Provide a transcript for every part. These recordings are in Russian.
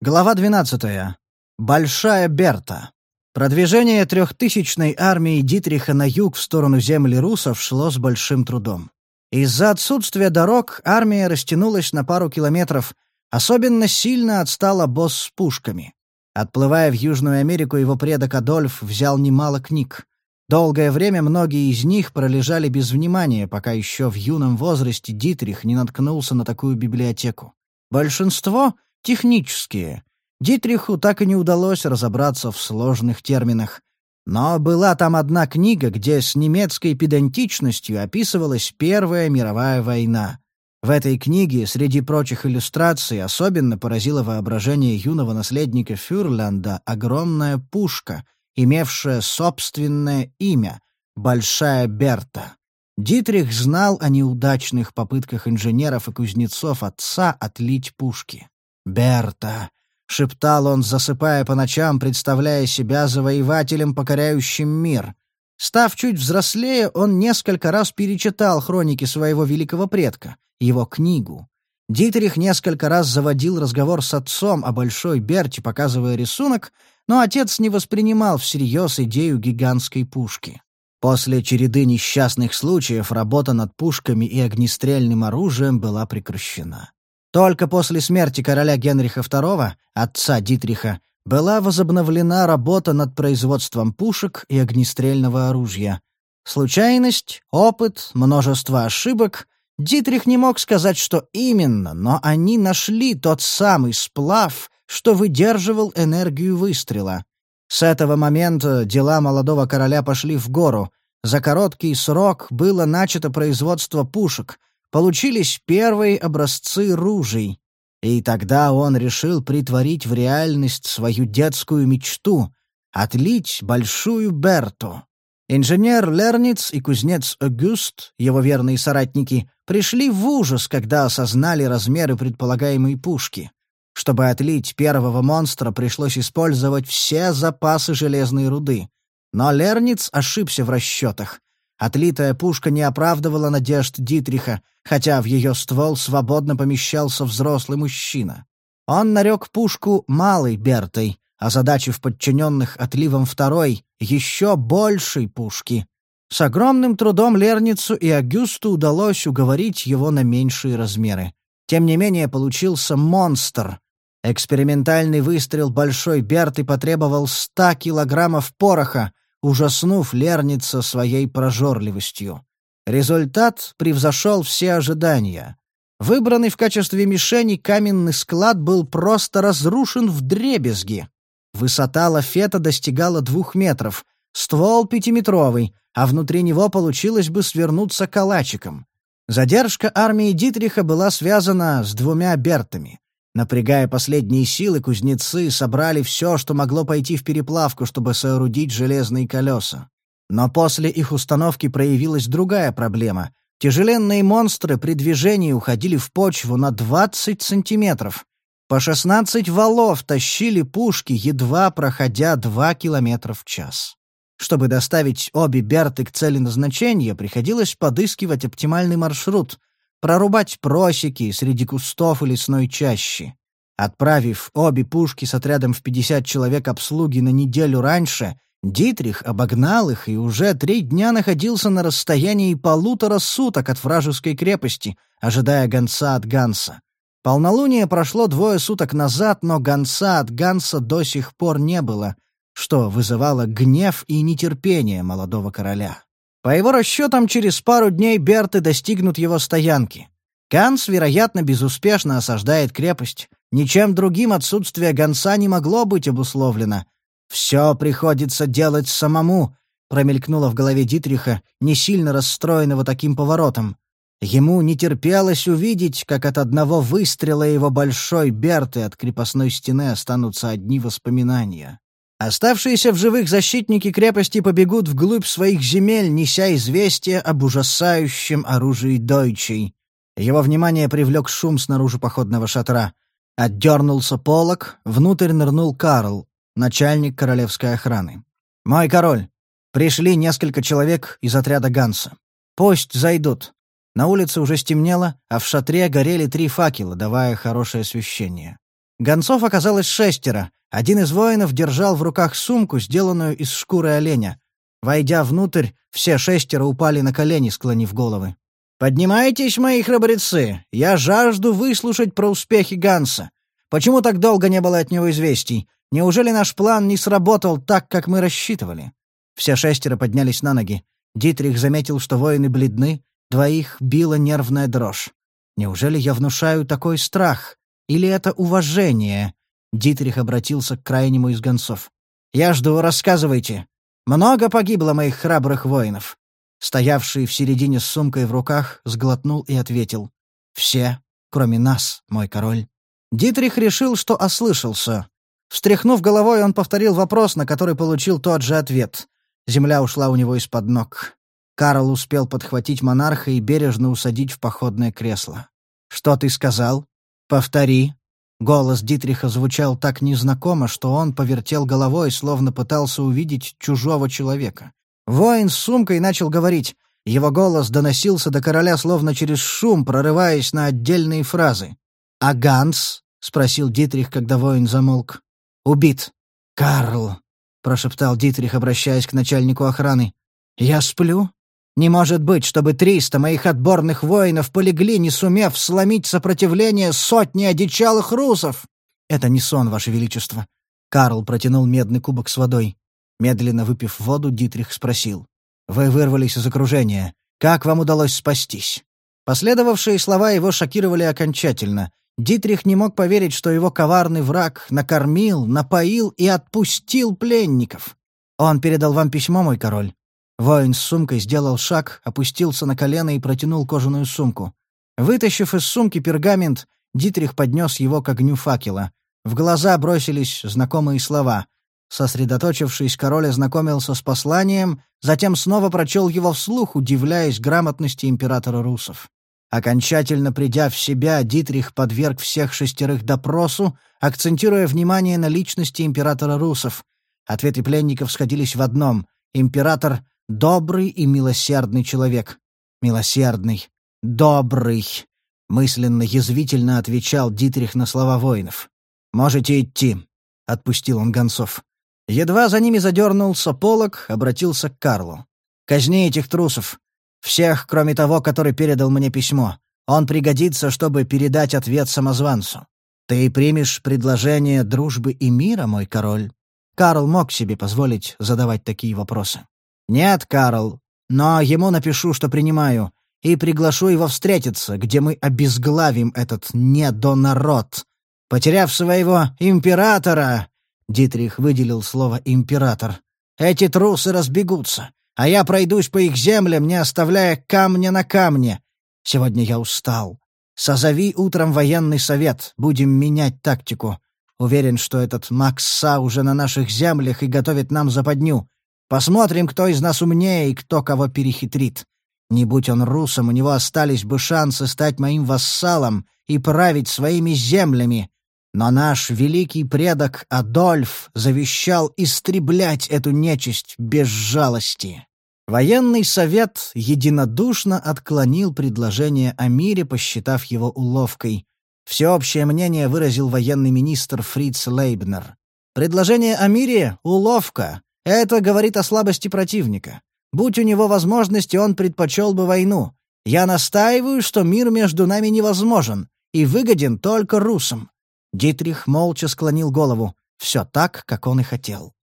Глава 12. Большая Берта. Продвижение трехтысячной армии Дитриха на юг в сторону земли русов шло с большим трудом. Из-за отсутствия дорог армия растянулась на пару километров, особенно сильно отстал обоз с пушками. Отплывая в Южную Америку, его предок Адольф взял немало книг. Долгое время многие из них пролежали без внимания, пока еще в юном возрасте Дитрих не наткнулся на такую библиотеку. Большинство — технические. Дитриху так и не удалось разобраться в сложных терминах. Но была там одна книга, где с немецкой педантичностью описывалась Первая мировая война. В этой книге, среди прочих иллюстраций, особенно поразило воображение юного наследника Фюрлянда огромная пушка, имевшая собственное имя — Большая Берта. Дитрих знал о неудачных попытках инженеров и кузнецов отца отлить пушки. «Берта!» — шептал он, засыпая по ночам, представляя себя завоевателем, покоряющим мир. Став чуть взрослее, он несколько раз перечитал хроники своего великого предка, его книгу. Дитрих несколько раз заводил разговор с отцом о Большой Берте, показывая рисунок, но отец не воспринимал всерьез идею гигантской пушки. После череды несчастных случаев работа над пушками и огнестрельным оружием была прекращена. Только после смерти короля Генриха II, отца Дитриха, была возобновлена работа над производством пушек и огнестрельного оружия. Случайность, опыт, множество ошибок — Дитрих не мог сказать, что именно, но они нашли тот самый сплав, что выдерживал энергию выстрела. С этого момента дела молодого короля пошли в гору. За короткий срок было начато производство пушек, получились первые образцы ружей. И тогда он решил притворить в реальность свою детскую мечту — отлить большую Берту. Инженер Лерниц и кузнец Агюст, его верные соратники, пришли в ужас, когда осознали размеры предполагаемой пушки. Чтобы отлить первого монстра, пришлось использовать все запасы железной руды. Но Лерниц ошибся в расчетах. Отлитая пушка не оправдывала надежд Дитриха, хотя в ее ствол свободно помещался взрослый мужчина. Он нарек пушку «малой Бертой», озадачив подчиненных отливом второй, еще большей пушки. С огромным трудом Лерницу и Агюсту удалось уговорить его на меньшие размеры. Тем не менее, получился монстр. Экспериментальный выстрел большой Берты потребовал 100 килограммов пороха, ужаснув Лерница своей прожорливостью. Результат превзошел все ожидания. Выбранный в качестве мишени каменный склад был просто разрушен в дребезги. Высота лафета достигала двух метров, ствол пятиметровый, а внутри него получилось бы свернуться калачиком. Задержка армии Дитриха была связана с двумя Бертами. Напрягая последние силы, кузнецы собрали все, что могло пойти в переплавку, чтобы соорудить железные колеса. Но после их установки проявилась другая проблема. Тяжеленные монстры при движении уходили в почву на 20 сантиметров. По 16 валов тащили пушки, едва проходя 2 километра в час. Чтобы доставить обе Берты к цели назначения, приходилось подыскивать оптимальный маршрут, прорубать просеки среди кустов и лесной чащи. Отправив обе пушки с отрядом в 50 человек обслуги на неделю раньше, Дитрих обогнал их и уже три дня находился на расстоянии полутора суток от вражеской крепости, ожидая гонца от Ганса. Полнолуние прошло двое суток назад, но гонца от Ганса до сих пор не было, что вызывало гнев и нетерпение молодого короля. По его расчетам, через пару дней Берты достигнут его стоянки. Ганс, вероятно, безуспешно осаждает крепость. Ничем другим отсутствие гонца не могло быть обусловлено. «Все приходится делать самому», — промелькнуло в голове Дитриха, не сильно расстроенного таким поворотом. Ему не терпелось увидеть, как от одного выстрела его большой Берты от крепостной стены останутся одни воспоминания. Оставшиеся в живых защитники крепости побегут вглубь своих земель, неся известие об ужасающем оружии Дойчей. Его внимание привлек шум снаружи походного шатра. Отдернулся полог, внутрь нырнул Карл, начальник королевской охраны. «Мой король, пришли несколько человек из отряда Ганса. Пусть зайдут». На улице уже стемнело, а в шатре горели три факела, давая хорошее освещение. Гонцов оказалось шестеро. Один из воинов держал в руках сумку, сделанную из шкуры оленя. Войдя внутрь, все шестеро упали на колени, склонив головы. «Поднимайтесь, мои храбрецы! Я жажду выслушать про успехи Ганса. Почему так долго не было от него известий? Неужели наш план не сработал так, как мы рассчитывали?» Все шестеро поднялись на ноги. Дитрих заметил, что воины бледны, двоих била нервная дрожь. «Неужели я внушаю такой страх? Или это уважение?» Дитрих обратился к крайнему из гонцов. «Я жду, рассказывайте. Много погибло моих храбрых воинов. Стоявший в середине с сумкой в руках сглотнул и ответил. «Все, кроме нас, мой король». Дитрих решил, что ослышался. Встряхнув головой, он повторил вопрос, на который получил тот же ответ. Земля ушла у него из-под ног. Карл успел подхватить монарха и бережно усадить в походное кресло. «Что ты сказал? Повтори», Голос Дитриха звучал так незнакомо, что он повертел головой, словно пытался увидеть чужого человека. Воин с сумкой начал говорить. Его голос доносился до короля словно через шум, прорываясь на отдельные фразы. «А Ганс?» — спросил Дитрих, когда воин замолк. «Убит». «Карл», — прошептал Дитрих, обращаясь к начальнику охраны. «Я сплю? Не может быть, чтобы триста моих отборных воинов полегли, не сумев сломить сопротивление сотни одичалых русов. Это не сон, Ваше Величество. Карл протянул медный кубок с водой. Медленно выпив воду, Дитрих спросил. «Вы вырвались из окружения. Как вам удалось спастись?» Последовавшие слова его шокировали окончательно. Дитрих не мог поверить, что его коварный враг накормил, напоил и отпустил пленников. «Он передал вам письмо, мой король. Воин с сумкой сделал шаг, опустился на колено и протянул кожаную сумку. Вытащив из сумки пергамент, Дитрих поднес его к огню факела. В глаза бросились знакомые слова. Сосредоточившись, король ознакомился с посланием, затем снова прочел его вслух, удивляясь грамотности императора русов. Окончательно придя в себя, Дитрих подверг всех шестерых допросу, акцентируя внимание на личности императора русов. Ответы пленников сходились в одном — император Добрый и милосердный человек. Милосердный. Добрый. Мысленно язвительно отвечал Дитрих на слова воинов. «Можете идти», — отпустил он гонцов. Едва за ними задернулся полог, обратился к Карлу. «Казни этих трусов. Всех, кроме того, который передал мне письмо. Он пригодится, чтобы передать ответ самозванцу. Ты примешь предложение дружбы и мира, мой король?» Карл мог себе позволить задавать такие вопросы. «Нет, Карл, но ему напишу, что принимаю, и приглашу его встретиться, где мы обезглавим этот недонарод. Потеряв своего императора...» Дитрих выделил слово «император». «Эти трусы разбегутся, а я пройдусь по их землям, не оставляя камня на камне. Сегодня я устал. Созови утром военный совет, будем менять тактику. Уверен, что этот Макса уже на наших землях и готовит нам западню. Посмотрим, кто из нас умнее и кто кого перехитрит. Не будь он русом, у него остались бы шансы стать моим вассалом и править своими землями. Но наш великий предок Адольф завещал истреблять эту нечисть без жалости. Военный совет единодушно отклонил предложение о мире, посчитав его уловкой. Всеобщее мнение выразил военный министр Фриц Лейбнер. Предложение о мире — уловка, это говорит о слабости противника. Будь у него возможности, он предпочел бы войну. Я настаиваю, что мир между нами невозможен и выгоден только русам». Дитрих молча склонил голову. Все так, как он и хотел.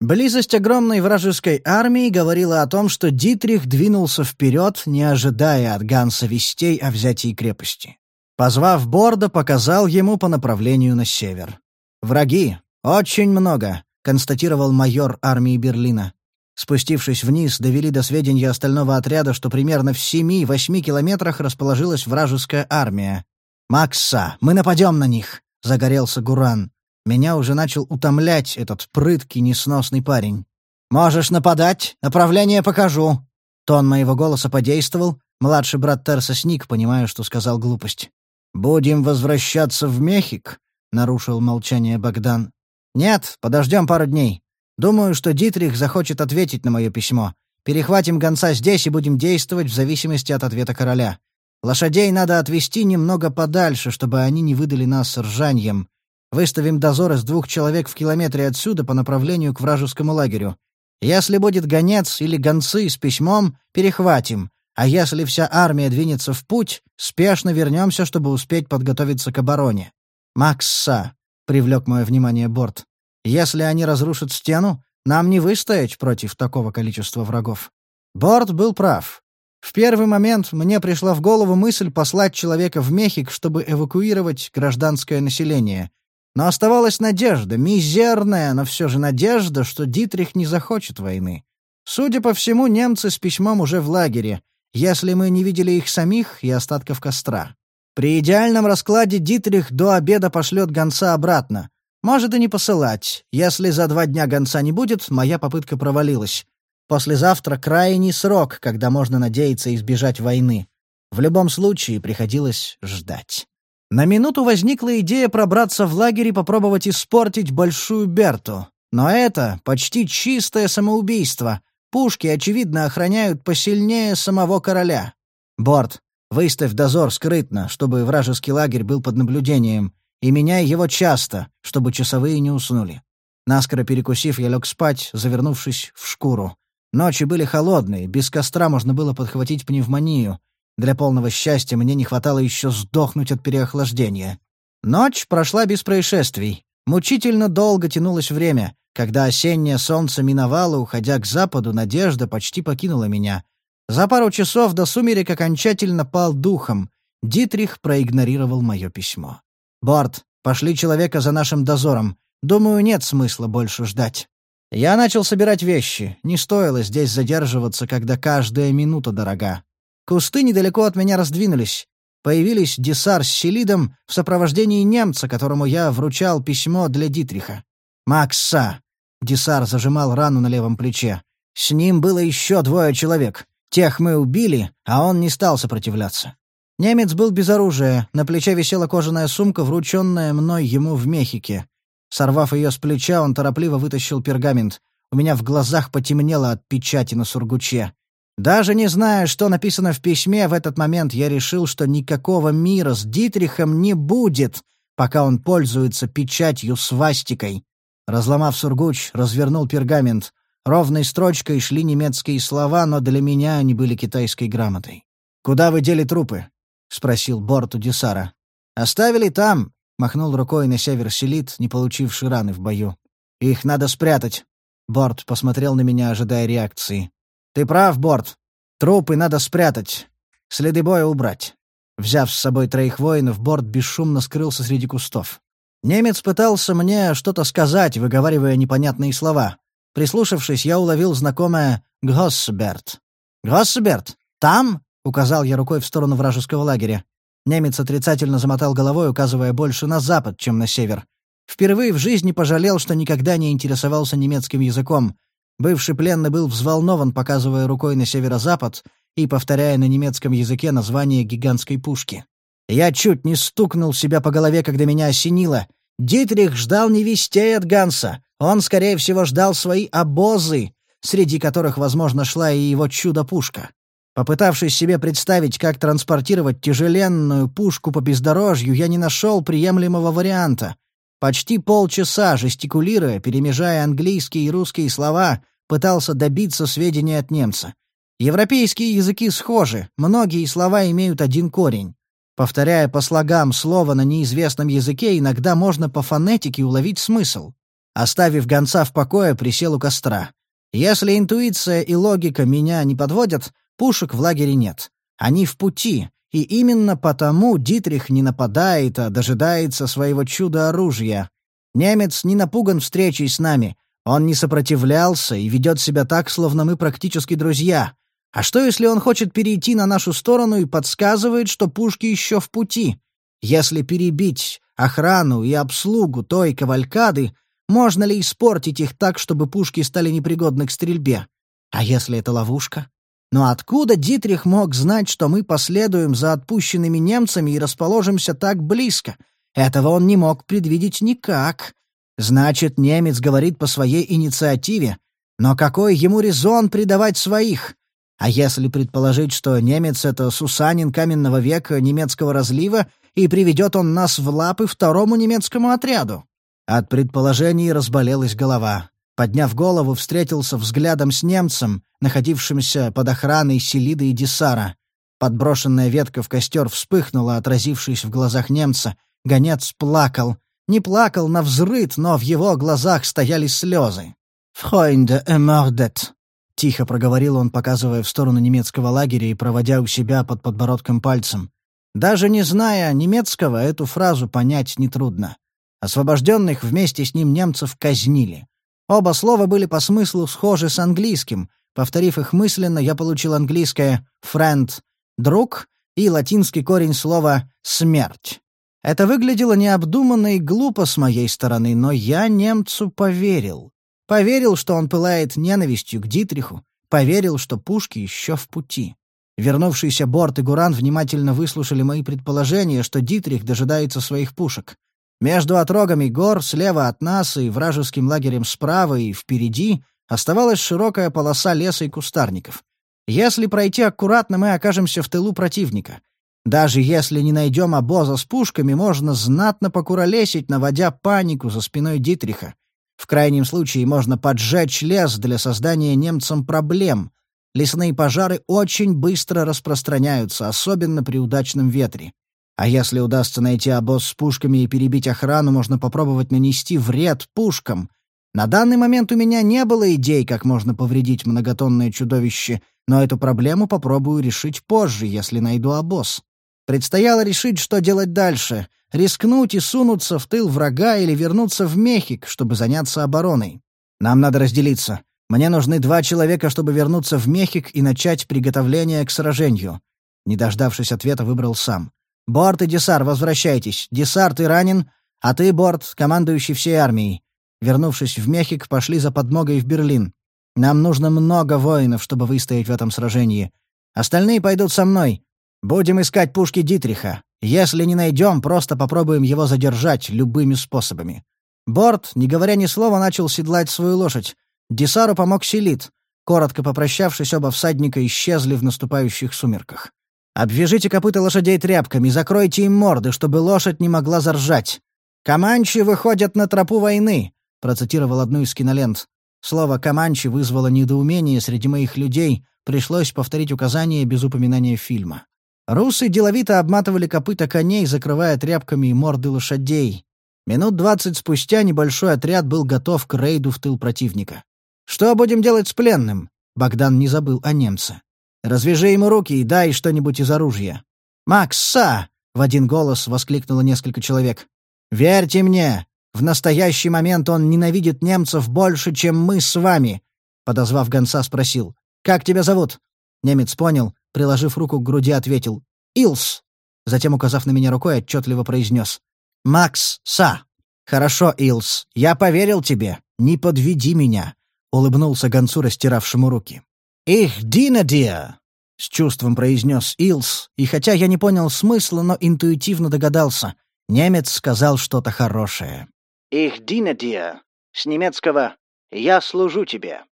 Близость огромной вражеской армии говорила о том, что Дитрих двинулся вперед, не ожидая от Ганса вестей о взятии крепости. Позвав Борда, показал ему по направлению на север. «Враги. Очень много констатировал майор армии Берлина. Спустившись вниз, довели до сведения остального отряда, что примерно в семи-восьми километрах расположилась вражеская армия. «Макса, мы нападем на них!» — загорелся Гуран. Меня уже начал утомлять этот прыткий, несносный парень. «Можешь нападать, направление покажу!» Тон моего голоса подействовал, младший брат Терса сник, понимая, что сказал глупость. «Будем возвращаться в Мехик», — нарушил молчание Богдан. «Нет, подождем пару дней. Думаю, что Дитрих захочет ответить на мое письмо. Перехватим гонца здесь и будем действовать в зависимости от ответа короля. Лошадей надо отвести немного подальше, чтобы они не выдали нас ржаньем. Выставим дозор из двух человек в километре отсюда по направлению к вражескому лагерю. Если будет гонец или гонцы с письмом, перехватим. А если вся армия двинется в путь, спешно вернемся, чтобы успеть подготовиться к обороне. «Макса», — привлек мое внимание Борт, — «если они разрушат стену, нам не выстоять против такого количества врагов». Борт был прав. В первый момент мне пришла в голову мысль послать человека в Мехик, чтобы эвакуировать гражданское население. Но оставалась надежда, мизерная, но все же надежда, что Дитрих не захочет войны. Судя по всему, немцы с письмом уже в лагере, если мы не видели их самих и остатков костра. При идеальном раскладе Дитрих до обеда пошлет гонца обратно. Может и не посылать. Если за два дня гонца не будет, моя попытка провалилась. Послезавтра крайний срок, когда можно надеяться избежать войны. В любом случае приходилось ждать. На минуту возникла идея пробраться в лагерь и попробовать испортить Большую Берту. Но это почти чистое самоубийство. Пушки, очевидно, охраняют посильнее самого короля. Борт, выставь дозор скрытно, чтобы вражеский лагерь был под наблюдением, и меняй его часто, чтобы часовые не уснули. Наскоро перекусив, я лег спать, завернувшись в шкуру. Ночи были холодные, без костра можно было подхватить пневмонию. Для полного счастья мне не хватало еще сдохнуть от переохлаждения. Ночь прошла без происшествий. Мучительно долго тянулось время. Когда осеннее солнце миновало, уходя к западу, надежда почти покинула меня. За пару часов до сумерек окончательно пал духом. Дитрих проигнорировал мое письмо. «Борт, пошли человека за нашим дозором. Думаю, нет смысла больше ждать». Я начал собирать вещи. Не стоило здесь задерживаться, когда каждая минута дорога. Кусты недалеко от меня раздвинулись. Появились Десар с Селидом в сопровождении немца, которому я вручал письмо для Дитриха. «Макса!» Десар зажимал рану на левом плече. «С ним было еще двое человек. Тех мы убили, а он не стал сопротивляться». Немец был без оружия, на плече висела кожаная сумка, врученная мной ему в Мехике. Сорвав ее с плеча, он торопливо вытащил пергамент. У меня в глазах потемнело от печати на сургуче. Даже не зная, что написано в письме, в этот момент я решил, что никакого мира с Дитрихом не будет, пока он пользуется печатью свастикой. Разломав сургуч, развернул пергамент. Ровной строчкой шли немецкие слова, но для меня они были китайской грамотой. «Куда вы дели трупы?» — спросил Борт у Десара. «Оставили там», — махнул рукой на север Селит, не получивший раны в бою. «Их надо спрятать». Борт посмотрел на меня, ожидая реакции. «Ты прав, Борт. Трупы надо спрятать. Следы боя убрать». Взяв с собой троих воинов, Борт бесшумно скрылся среди кустов. Немец пытался мне что-то сказать, выговаривая непонятные слова. Прислушавшись, я уловил знакомое «Гроссберт». «Гроссберт? Там?» — указал я рукой в сторону вражеского лагеря. Немец отрицательно замотал головой, указывая больше на запад, чем на север. Впервые в жизни пожалел, что никогда не интересовался немецким языком. Бывший пленный был взволнован, показывая рукой на северо-запад и повторяя на немецком языке название гигантской пушки. Я чуть не стукнул себя по голове, когда меня осенило. Дитрих ждал не вестей от Ганса. Он, скорее всего, ждал свои обозы, среди которых, возможно, шла и его чудо-пушка. Попытавшись себе представить, как транспортировать тяжеленную пушку по бездорожью, я не нашел приемлемого варианта. Почти полчаса, жестикулируя, перемежая английские и русские слова, пытался добиться сведения от немца. Европейские языки схожи, многие слова имеют один корень. Повторяя по слогам слово на неизвестном языке, иногда можно по фонетике уловить смысл. Оставив гонца в покое, присел у костра. Если интуиция и логика меня не подводят, пушек в лагере нет. Они в пути, и именно потому Дитрих не нападает, а дожидается своего чуда-оружия. Немец не напуган встречей с нами. Он не сопротивлялся и ведет себя так, словно мы практически друзья. А что, если он хочет перейти на нашу сторону и подсказывает, что пушки еще в пути? Если перебить охрану и обслугу той кавалькады, можно ли испортить их так, чтобы пушки стали непригодны к стрельбе? А если это ловушка? Но откуда Дитрих мог знать, что мы последуем за отпущенными немцами и расположимся так близко? Этого он не мог предвидеть никак. Значит, немец говорит по своей инициативе. Но какой ему резон предавать своих? А если предположить, что немец — это Сусанин каменного века немецкого разлива, и приведет он нас в лапы второму немецкому отряду? От предположений разболелась голова. Подняв голову, встретился взглядом с немцем, находившимся под охраной Селиды и Десара. Подброшенная ветка в костер вспыхнула, отразившись в глазах немца. Гонец плакал. Не плакал на взрыт, но в его глазах стояли слезы. «Фройнде эмордет», — тихо проговорил он, показывая в сторону немецкого лагеря и проводя у себя под подбородком пальцем. Даже не зная немецкого, эту фразу понять нетрудно. Освобожденных вместе с ним немцев казнили. Оба слова были по смыслу схожи с английским. Повторив их мысленно, я получил английское «friend» — «друг» и латинский корень слова «смерть». Это выглядело необдуманно и глупо с моей стороны, но я немцу поверил. Поверил, что он пылает ненавистью к Дитриху, поверил, что пушки еще в пути. Вернувшийся Борт и Гуран внимательно выслушали мои предположения, что Дитрих дожидается своих пушек. Между отрогами гор слева от нас и вражеским лагерем справа и впереди оставалась широкая полоса леса и кустарников. Если пройти аккуратно, мы окажемся в тылу противника. Даже если не найдем обоза с пушками, можно знатно покуролесить, наводя панику за спиной Дитриха. В крайнем случае можно поджечь лес для создания немцам проблем. Лесные пожары очень быстро распространяются, особенно при удачном ветре. А если удастся найти обоз с пушками и перебить охрану, можно попробовать нанести вред пушкам. На данный момент у меня не было идей, как можно повредить многотонное чудовище, но эту проблему попробую решить позже, если найду обоз. Предстояло решить, что делать дальше — рискнуть и сунуться в тыл врага или вернуться в Мехик, чтобы заняться обороной. Нам надо разделиться. Мне нужны два человека, чтобы вернуться в Мехик и начать приготовление к сражению. Не дождавшись ответа, выбрал сам. «Борт и Десар, возвращайтесь. Десар, ты ранен, а ты, Борт, командующий всей армией. Вернувшись в Мехик, пошли за подмогой в Берлин. Нам нужно много воинов, чтобы выстоять в этом сражении. Остальные пойдут со мной. Будем искать пушки Дитриха. Если не найдем, просто попробуем его задержать любыми способами. Борт, не говоря ни слова, начал седлать свою лошадь. Десару помог Селит. Коротко попрощавшись, оба всадника исчезли в наступающих сумерках. «Обвяжите копыта лошадей тряпками, закройте им морды, чтобы лошадь не могла заржать. Команчи выходят на тропу войны», — процитировал одну из кинолент. Слово «команчи» вызвало недоумение среди моих людей, пришлось повторить указание без упоминания фильма. Русы деловито обматывали копыта коней, закрывая тряпками морды лошадей. Минут двадцать спустя небольшой отряд был готов к рейду в тыл противника. «Что будем делать с пленным?» Богдан не забыл о немце. «Развяжи ему руки и дай что-нибудь из оружия». «Макса!» — в один голос воскликнуло несколько человек. «Верьте мне, в настоящий момент он ненавидит немцев больше, чем мы с вами», — подозвав гонца, спросил. «Как тебя зовут?» Немец понял, приложив руку к груди, ответил «Илс». Затем, указав на меня рукой, отчетливо произнес «Макс Са». «Хорошо, Илс, я поверил тебе. Не подведи меня», — улыбнулся гонцу, растиравшему руки. «Их динадия!» — с чувством произнес Илс, и хотя я не понял смысла, но интуитивно догадался. Немец сказал что-то хорошее. «Их динадия» с немецкого «Я служу тебе».